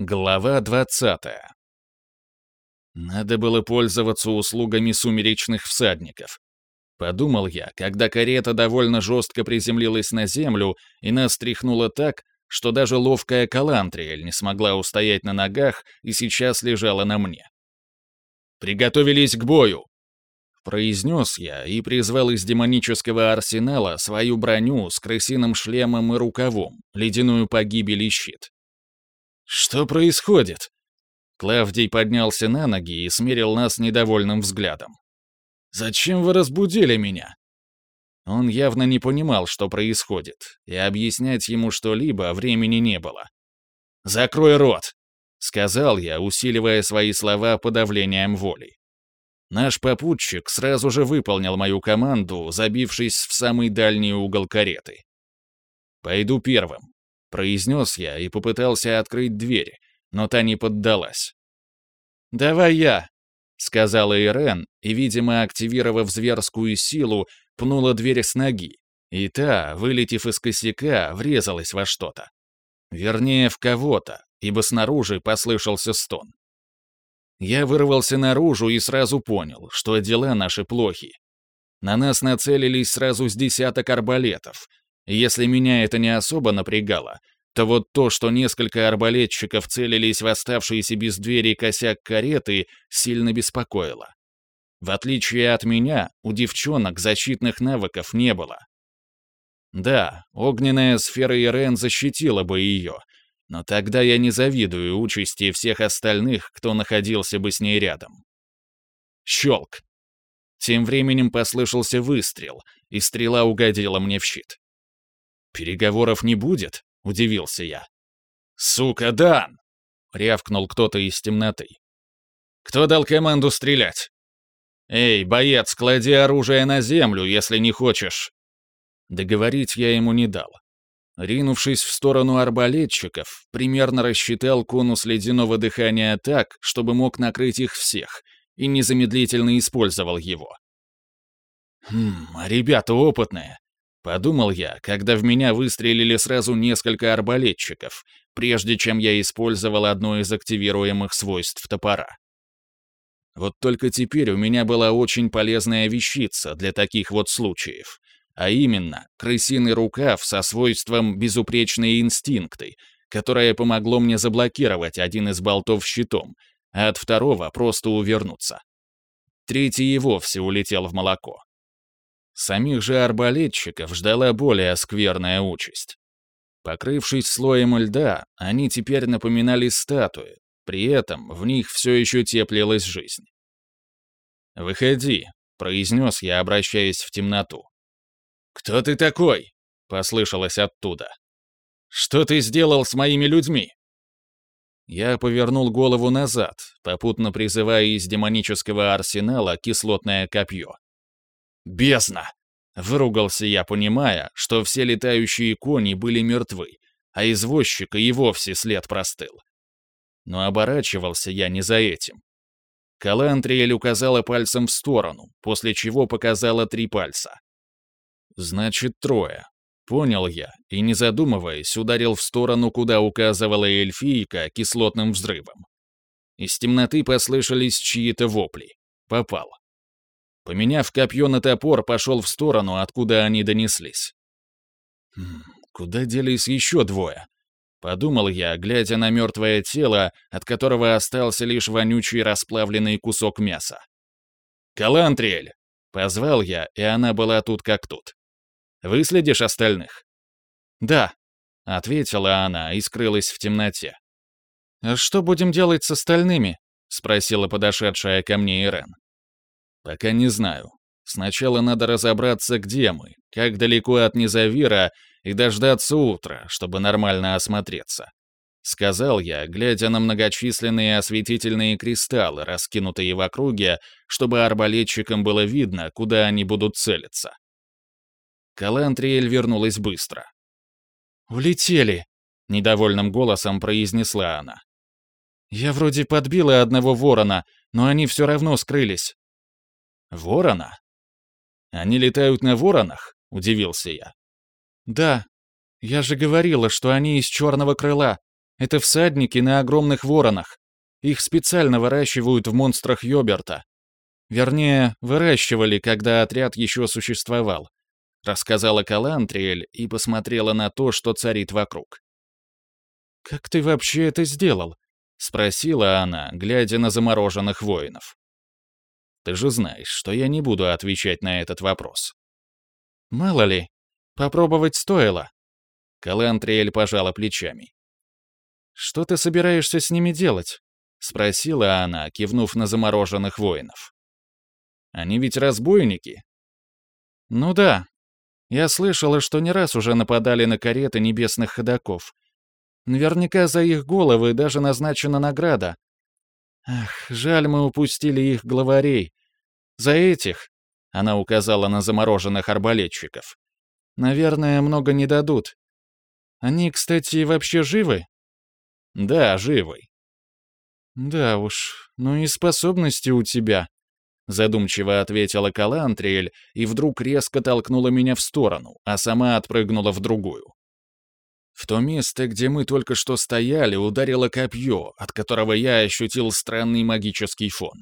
Глава 20 Надо было пользоваться услугами сумеречных всадников. Подумал я, когда карета довольно жестко приземлилась на землю и нас тряхнуло так, что даже ловкая Калантриэль не смогла устоять на ногах и сейчас лежала на мне. «Приготовились к бою!» Произнес я и призвал из демонического арсенала свою броню с крысиным шлемом и рукавом, ледяную погибель и щит. «Что происходит?» Клавдий поднялся на ноги и смерил нас недовольным взглядом. «Зачем вы разбудили меня?» Он явно не понимал, что происходит, и объяснять ему что-либо времени не было. «Закрой рот!» — сказал я, усиливая свои слова подавлением воли. Наш попутчик сразу же выполнил мою команду, забившись в самый дальний угол кареты. «Пойду первым произнес я и попытался открыть дверь, но та не поддалась. «Давай я», — сказала Ирен, и, видимо, активировав зверскую силу, пнула дверь с ноги, и та, вылетев из косяка, врезалась во что-то. Вернее, в кого-то, ибо снаружи послышался стон. Я вырвался наружу и сразу понял, что дела наши плохи. На нас нацелились сразу с десяток арбалетов, если меня это не особо напрягало, то вот то, что несколько арбалетчиков целились в оставшиеся без двери косяк кареты, сильно беспокоило. В отличие от меня, у девчонок защитных навыков не было. Да, огненная сфера Ирен защитила бы ее, но тогда я не завидую участи всех остальных, кто находился бы с ней рядом. Щелк. Тем временем послышался выстрел, и стрела угодила мне в щит. «Переговоров не будет?» — удивился я. «Сука, Дан!» — рявкнул кто-то из темноты. «Кто дал команду стрелять?» «Эй, боец, клади оружие на землю, если не хочешь!» Договорить я ему не дал. Ринувшись в сторону арбалетчиков, примерно рассчитал конус ледяного дыхания так, чтобы мог накрыть их всех, и незамедлительно использовал его. «Хм, а ребята опытные. Подумал я, когда в меня выстрелили сразу несколько арбалетчиков, прежде чем я использовал одно из активируемых свойств топора. Вот только теперь у меня была очень полезная вещица для таких вот случаев, а именно крысиный рукав со свойством «безупречные инстинкты», которое помогло мне заблокировать один из болтов щитом, а от второго просто увернуться. Третий и вовсе улетел в молоко. Самих же арбалетчиков ждала более скверная участь. Покрывшись слоем льда, они теперь напоминали статуи, при этом в них все еще теплилась жизнь. «Выходи», — произнес я, обращаясь в темноту. «Кто ты такой?» — послышалось оттуда. «Что ты сделал с моими людьми?» Я повернул голову назад, попутно призывая из демонического арсенала кислотное копье. Бездна! Выругался я, понимая, что все летающие кони были мертвы, а извозчика и вовсе след простыл. Но оборачивался я не за этим. Калантриэль указала пальцем в сторону, после чего показала три пальца. «Значит, трое», — понял я, и, не задумываясь, ударил в сторону, куда указывала эльфийка кислотным взрывом. Из темноты послышались чьи-то вопли. Попал. Поменяв копье на топор, пошел в сторону, откуда они донеслись. «Хм, «Куда делись еще двое?» Подумал я, глядя на мертвое тело, от которого остался лишь вонючий расплавленный кусок мяса. «Калантриэль!» — позвал я, и она была тут как тут. «Выследишь остальных?» «Да», — ответила она и скрылась в темноте. «А что будем делать с остальными?» — спросила подошедшая ко мне Ирен. Пока не знаю. Сначала надо разобраться, где мы, как далеко от Низавира, и дождаться утра, чтобы нормально осмотреться. Сказал я, глядя на многочисленные осветительные кристаллы, раскинутые в округе, чтобы арбалетчикам было видно, куда они будут целиться. Калантриэль вернулась быстро. «Улетели!» — недовольным голосом произнесла она. «Я вроде подбила одного ворона, но они все равно скрылись. «Ворона? Они летают на воронах?» — удивился я. «Да. Я же говорила, что они из черного крыла», Это всадники на огромных воронах. Их специально выращивают в монстрах Йоберта. Вернее, выращивали, когда отряд еще существовал. Рассказала Калантриэль и посмотрела на то, что царит вокруг. «Как ты вообще это сделал?» — спросила она, глядя на замороженных воинов. «Ты же знаешь, что я не буду отвечать на этот вопрос». «Мало ли, попробовать стоило». Калантриэль пожала плечами. «Что ты собираешься с ними делать?» — спросила она, кивнув на замороженных воинов. «Они ведь разбойники?» «Ну да. Я слышала, что не раз уже нападали на кареты небесных ходаков. Наверняка за их головы даже назначена награда. Ах, жаль, мы упустили их главарей. За этих, — она указала на замороженных арбалетчиков, — наверное, много не дадут. Они, кстати, вообще живы? Да, живы. Да уж, ну и способности у тебя, задумчиво ответила Калантриэль и вдруг резко толкнула меня в сторону, а сама отпрыгнула в другую. В то место, где мы только что стояли, ударило копье, от которого я ощутил странный магический фон.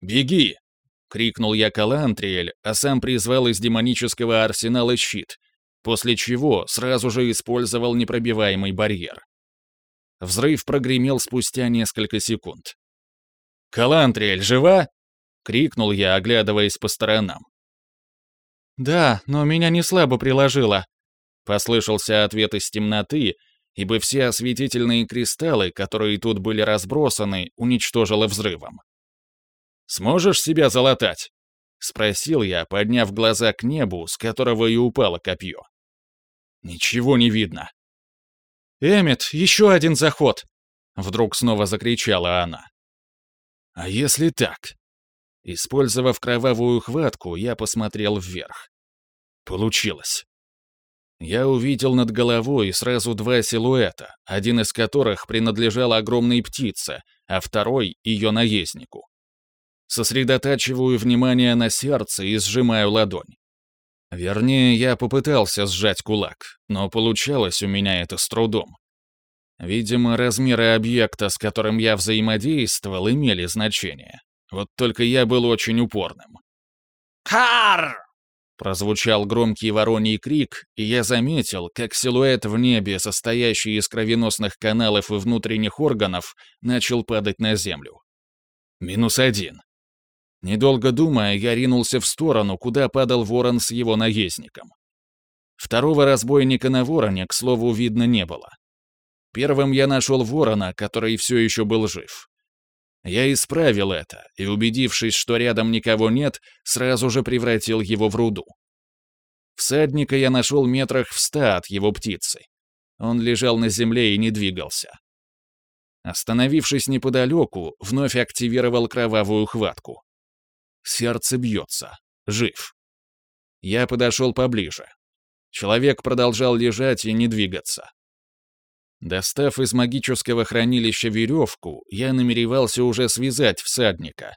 «Беги!» — крикнул я Калантриэль, а сам призвал из демонического арсенала щит, после чего сразу же использовал непробиваемый барьер. Взрыв прогремел спустя несколько секунд. «Калантриэль, жива?» — крикнул я, оглядываясь по сторонам. «Да, но меня не слабо приложило», — послышался ответ из темноты, ибо все осветительные кристаллы, которые тут были разбросаны, уничтожило взрывом. «Сможешь себя залатать?» — спросил я, подняв глаза к небу, с которого и упало копье. «Ничего не видно», «Эммет, еще один заход!» Вдруг снова закричала она. «А если так?» Использовав кровавую хватку, я посмотрел вверх. Получилось. Я увидел над головой сразу два силуэта, один из которых принадлежал огромной птице, а второй — ее наезднику. Сосредотачиваю внимание на сердце и сжимаю ладонь. Вернее, я попытался сжать кулак, но получалось у меня это с трудом. Видимо, размеры объекта, с которым я взаимодействовал, имели значение. Вот только я был очень упорным. «Кар!» Прозвучал громкий вороний крик, и я заметил, как силуэт в небе, состоящий из кровеносных каналов и внутренних органов, начал падать на землю. Минус один. Недолго думая, я ринулся в сторону, куда падал ворон с его наездником. Второго разбойника на вороне, к слову, видно не было. Первым я нашел ворона, который все еще был жив. Я исправил это, и, убедившись, что рядом никого нет, сразу же превратил его в руду. Всадника я нашел метрах в ста от его птицы. Он лежал на земле и не двигался. Остановившись неподалеку, вновь активировал кровавую хватку. Сердце бьется. Жив. Я подошел поближе. Человек продолжал лежать и не двигаться. Достав из магического хранилища веревку, я намеревался уже связать всадника.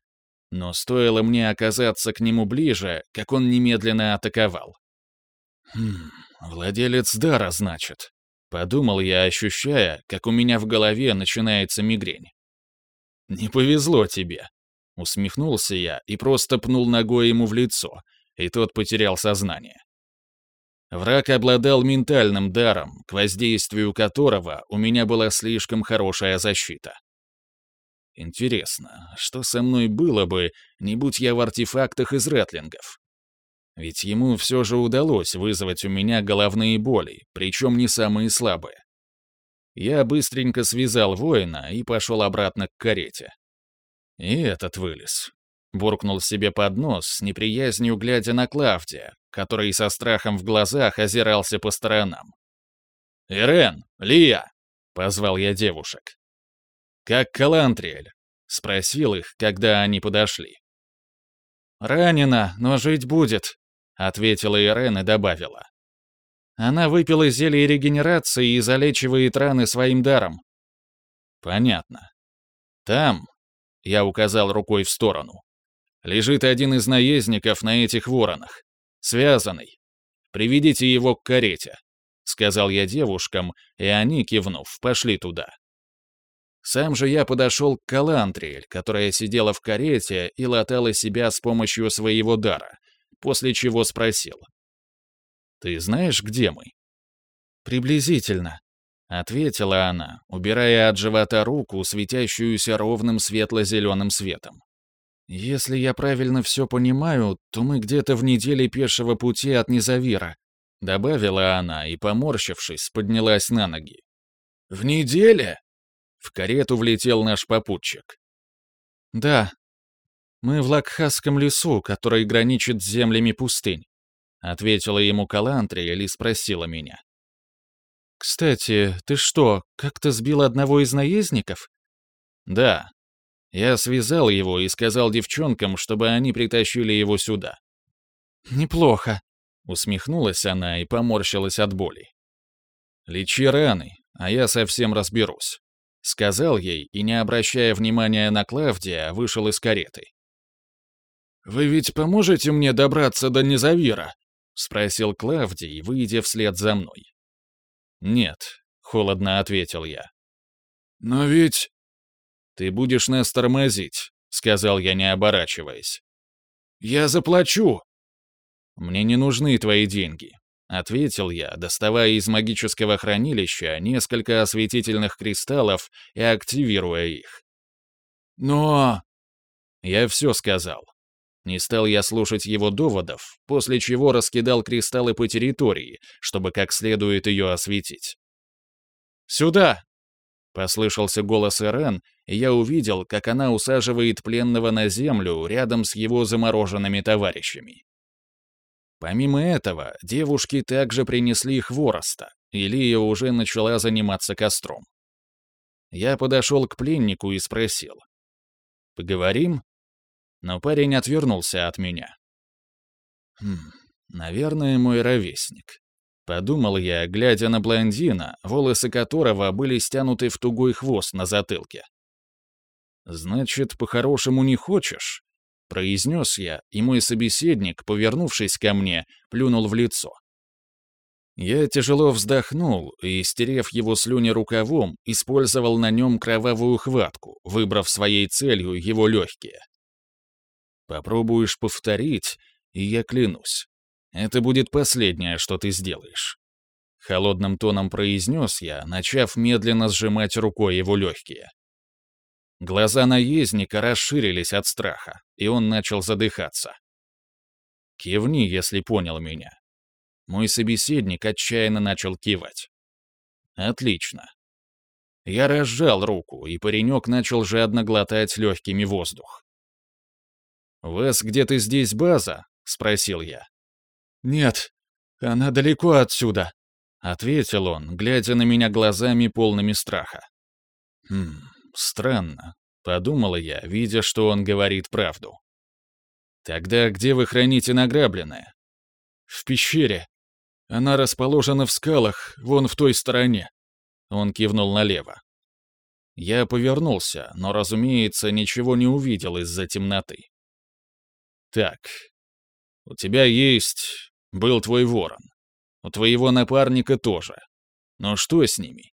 Но стоило мне оказаться к нему ближе, как он немедленно атаковал. «Хм, владелец дара, значит», — подумал я, ощущая, как у меня в голове начинается мигрень. «Не повезло тебе», Усмехнулся я и просто пнул ногой ему в лицо, и тот потерял сознание. Враг обладал ментальным даром, к воздействию которого у меня была слишком хорошая защита. Интересно, что со мной было бы, не будь я в артефактах из ретлингов? Ведь ему все же удалось вызвать у меня головные боли, причем не самые слабые. Я быстренько связал воина и пошел обратно к карете. И этот вылез. Буркнул себе под нос, с неприязнью глядя на Клавдия, который со страхом в глазах озирался по сторонам. «Ирен! Лия!» — позвал я девушек. «Как Калантриэль?» — спросил их, когда они подошли. «Ранена, но жить будет», — ответила Ирен и добавила. «Она выпила зелье регенерации и залечивает раны своим даром». «Понятно. Там, я указал рукой в сторону. Лежит один из наездников на этих воронах. Связанный. Приведите его к карете. — сказал я девушкам, и они, кивнув, пошли туда. Сам же я подошел к Калантриэль, которая сидела в карете и латала себя с помощью своего дара, после чего спросил. «Ты знаешь, где мы?» «Приблизительно», — ответила она, убирая от живота руку, светящуюся ровным светло-зеленым светом. «Если я правильно все понимаю, то мы где-то в неделе пешего пути от Низавира», — добавила она и, поморщившись, поднялась на ноги. «В неделе?» В карету влетел наш попутчик. «Да. Мы в Лакхасском лесу, который граничит с землями пустынь», — ответила ему Калантри или спросила меня. «Кстати, ты что, как-то сбил одного из наездников?» «Да. Я связал его и сказал девчонкам, чтобы они притащили его сюда». «Неплохо», — усмехнулась она и поморщилась от боли. «Лечи раны, а я совсем разберусь». Сказал ей и, не обращая внимания на Клавдия, вышел из кареты. «Вы ведь поможете мне добраться до Незавира?» — спросил Клавдий, выйдя вслед за мной. «Нет», — холодно ответил я. «Но ведь...» «Ты будешь нас тормозить», — сказал я, не оборачиваясь. «Я заплачу!» «Мне не нужны твои деньги. Ответил я, доставая из магического хранилища несколько осветительных кристаллов и активируя их. «Но...» Я все сказал. Не стал я слушать его доводов, после чего раскидал кристаллы по территории, чтобы как следует ее осветить. «Сюда!» — послышался голос Ирен, и я увидел, как она усаживает пленного на землю рядом с его замороженными товарищами. Помимо этого, девушки также принесли хвороста, и Лия уже начала заниматься костром. Я подошел к пленнику и спросил. «Поговорим?» Но парень отвернулся от меня. «Хм, наверное, мой ровесник». Подумал я, глядя на блондина, волосы которого были стянуты в тугой хвост на затылке. «Значит, по-хорошему не хочешь?» произнес я, и мой собеседник, повернувшись ко мне, плюнул в лицо. Я тяжело вздохнул и, стерев его слюни рукавом, использовал на нем кровавую хватку, выбрав своей целью его легкие. Попробуешь повторить, и я клянусь. Это будет последнее, что ты сделаешь. Холодным тоном произнес я, начав медленно сжимать рукой его легкие. Глаза наездника расширились от страха, и он начал задыхаться. «Кивни, если понял меня». Мой собеседник отчаянно начал кивать. «Отлично». Я разжал руку, и паренек начал жадно глотать легкими воздух. «У вас где-то здесь база?» — спросил я. «Нет, она далеко отсюда», — ответил он, глядя на меня глазами полными страха. «Хм, странно», — подумала я, видя, что он говорит правду. «Тогда где вы храните награбленное?» «В пещере. Она расположена в скалах, вон в той стороне». Он кивнул налево. Я повернулся, но, разумеется, ничего не увидел из-за темноты. «Так, у тебя есть... был твой ворон. У твоего напарника тоже. Но что с ними?»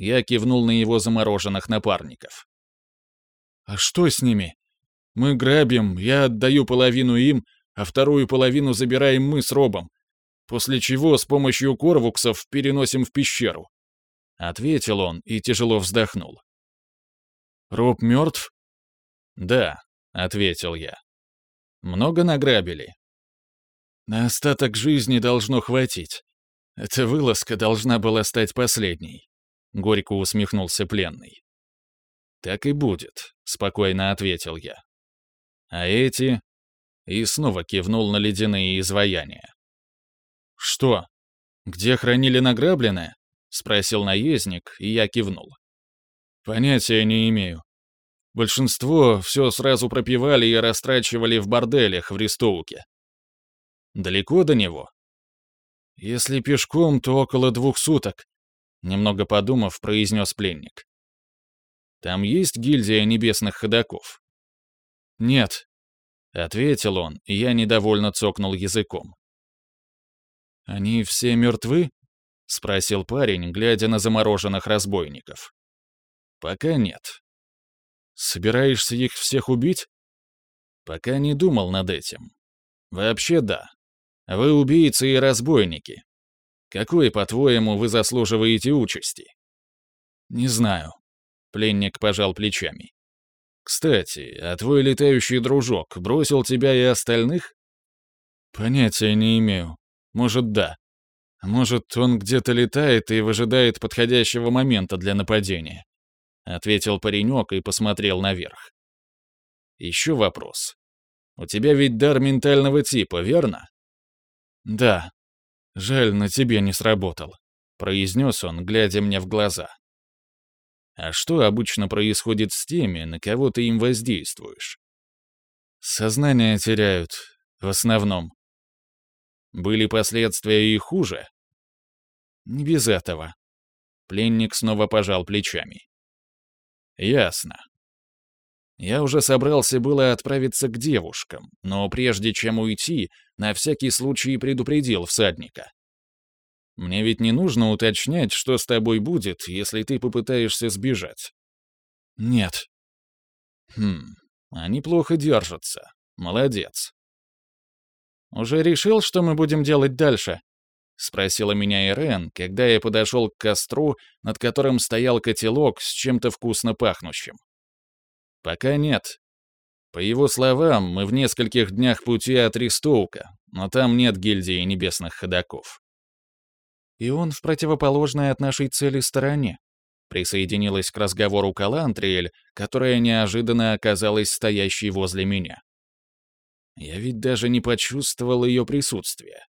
Я кивнул на его замороженных напарников. «А что с ними? Мы грабим, я отдаю половину им, а вторую половину забираем мы с Робом, после чего с помощью корвуксов переносим в пещеру». Ответил он и тяжело вздохнул. «Роб мертв?» «Да», — ответил я. «Много награбили?» «На остаток жизни должно хватить. Эта вылазка должна была стать последней», — горько усмехнулся пленный. «Так и будет», — спокойно ответил я. «А эти...» И снова кивнул на ледяные изваяния. «Что? Где хранили награбленное?» — спросил наездник, и я кивнул. «Понятия не имею. Большинство все сразу пропивали и растрачивали в борделях в Ристоуке. Далеко до него? Если пешком, то около двух суток, немного подумав, произнес пленник. Там есть гильдия небесных ходаков?» «Нет», — ответил он, и я недовольно цокнул языком. «Они все мертвы?» — спросил парень, глядя на замороженных разбойников. Пока нет. Собираешься их всех убить? Пока не думал над этим. Вообще да. Вы убийцы и разбойники. Какой, по-твоему, вы заслуживаете участи? Не знаю. Пленник пожал плечами. Кстати, а твой летающий дружок бросил тебя и остальных? Понятия не имею. Может, да. Может, он где-то летает и выжидает подходящего момента для нападения. Ответил паренек и посмотрел наверх. Еще вопрос. У тебя ведь дар ментального типа, верно? Да. Жаль, на тебе не сработал, произнес он, глядя мне в глаза. А что обычно происходит с теми, на кого ты им воздействуешь? Сознание теряют, в основном. Были последствия и хуже? Не без этого. Пленник снова пожал плечами. Ясно. Я уже собрался было отправиться к девушкам, но прежде чем уйти, на всякий случай предупредил всадника. Мне ведь не нужно уточнять, что с тобой будет, если ты попытаешься сбежать. Нет. Хм, они плохо держатся. Молодец. Уже решил, что мы будем делать дальше? Спросила меня Ирен, когда я подошел к костру, над которым стоял котелок с чем-то вкусно пахнущим. Пока нет. По его словам, мы в нескольких днях пути от Ристоука, но там нет гильдии небесных ходаков. И он в противоположной от нашей цели стороне. Присоединилась к разговору Калантриэль, которая неожиданно оказалась стоящей возле меня. Я ведь даже не почувствовал ее присутствия.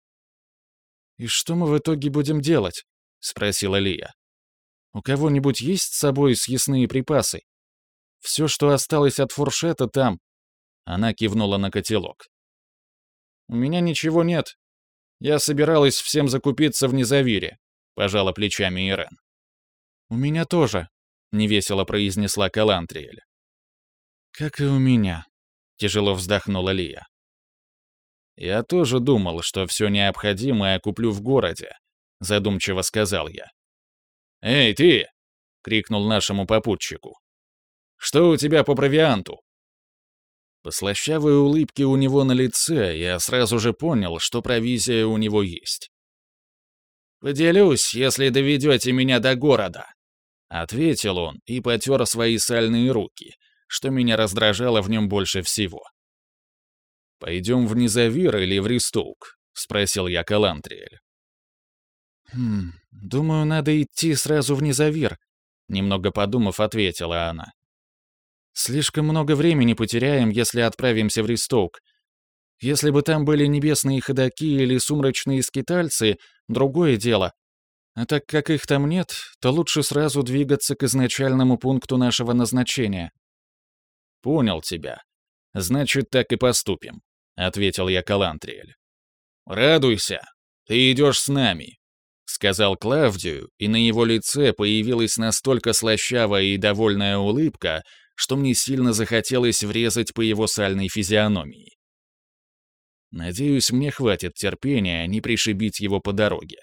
«И что мы в итоге будем делать?» — спросила Лия. «У кого-нибудь есть с собой съестные припасы?» Все, что осталось от фуршета, там». Она кивнула на котелок. «У меня ничего нет. Я собиралась всем закупиться в Незавире», — пожала плечами Ирен. «У меня тоже», — невесело произнесла Калантриэль. «Как и у меня», — тяжело вздохнула Лия. «Я тоже думал, что все необходимое куплю в городе», — задумчиво сказал я. «Эй, ты!» — крикнул нашему попутчику. Что у тебя по провианту?» По слащавой улыбке у него на лице я сразу же понял, что провизия у него есть. «Поделюсь, если доведете меня до города», — ответил он и потер свои сальные руки, что меня раздражало в нем больше всего. «Пойдем в Низавир или в Ристоук?» — спросил я Калантриэль. «Хм, думаю, надо идти сразу в Низавир», — немного подумав, ответила она. Слишком много времени потеряем, если отправимся в Ристоук. Если бы там были небесные ходаки или сумрачные скитальцы, другое дело. А так как их там нет, то лучше сразу двигаться к изначальному пункту нашего назначения. Понял тебя. Значит, так и поступим, ответил я Калантриэль. Радуйся, ты идешь с нами, сказал Клавдию, и на его лице появилась настолько слащавая и довольная улыбка, что мне сильно захотелось врезать по его сальной физиономии. Надеюсь, мне хватит терпения не пришибить его по дороге.